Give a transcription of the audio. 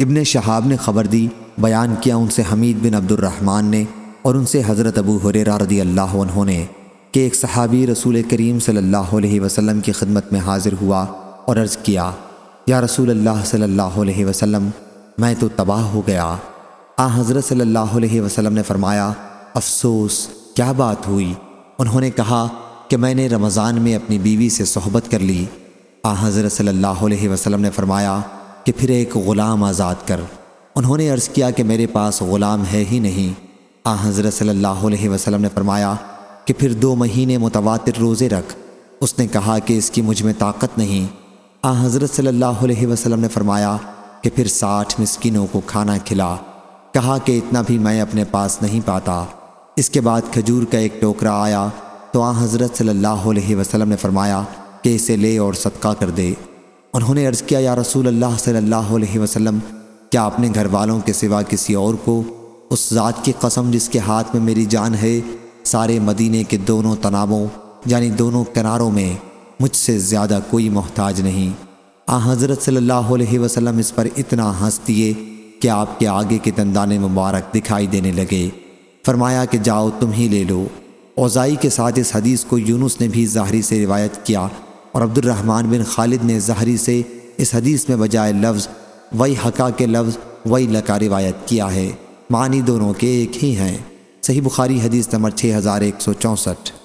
ابن شہاب نے خبر دی، بیان کیا ان سے حمید بن عبد الرحمن نے اور ان سے حضرت ابو حریرہ رضی اللہ عنہ نے کہ ایک صحابی رسول کریم صلی اللہ علیہ وسلم کی خدمت میں حاضر ہوا اور عرض کیا، یا رسول اللہ صلی اللہ علیہ وسلم، میں تو تباہ ہو گیا۔ آ حضرت صلی اللہ علیہ وسلم نے فرمایا، افسوس، کیا بات ہوئی؟ انہوں نے کہا کہ میں نے رمضان میں اپنی بیوی سے صحبت کر لی۔ آ حضرت صلی اللہ علیہ وسلم نے فرمایا کہ پھر ایک غلام آزاد کر۔ انہوں نے عرض کیا کہ میرے پاس غلام ہے ہی نہیں۔ آ، حضرت صلی اللہ علیہ وسلم نے فرمایا کہ پھر دو مہینے متواتر روزے رکھ۔ اس نے کہا کہ اس کی مجھ میں طاقت نہیں۔ آ، حضرت صلی اللہ علیہ وسلم نے فرمایا کہ پھر ساٹھ مسکینوں کو کھانا کھلا۔ کہا کہ اتنا بھی میں اپنے پاس نہیں پاتا۔ اس کے بعد کھجور کا ایک ٹوکرا آیا۔ تو آ، حضرت صلی اللہ علیہ وسلم نے فرمایا کہ اسے لے اور صدقہ کر دے۔ انہوں نے عرض کیا، یا رسول اللہ صلی اللہ علیہ وسلم، کیا اپنے گھر والوں کے سوا کسی اور کو اس ذات کی قسم جس کے ہاتھ میں میری جان ہے، سارے مدینے کے دونوں تنابوں یعنی دونوں کناروں میں مجھ سے زیادہ کوئی محتاج نہیں؟ آ حضرت صلی اللہ علیہ وسلم اس پر اتنا ہنس دیے کہ آپ کے آگے کے دندان مبارک دکھائی دینے لگے۔ فرمایا کہ جاؤ تم ہی لے لو۔ اوزائی کے ساتھ اس حدیث کو یونس نے بھی ظاہری سے روایت کیا۔ اور عبد الرحمن بن خالد نے ظہری سے اس حدیث میں بجائے لفظ، وہی حقا کے لفظ، وہی لکا روایت کیا ہے۔ معنی دونوں کے ایک ہی ہیں۔ صحیح بخاری حدیث نمبر 6164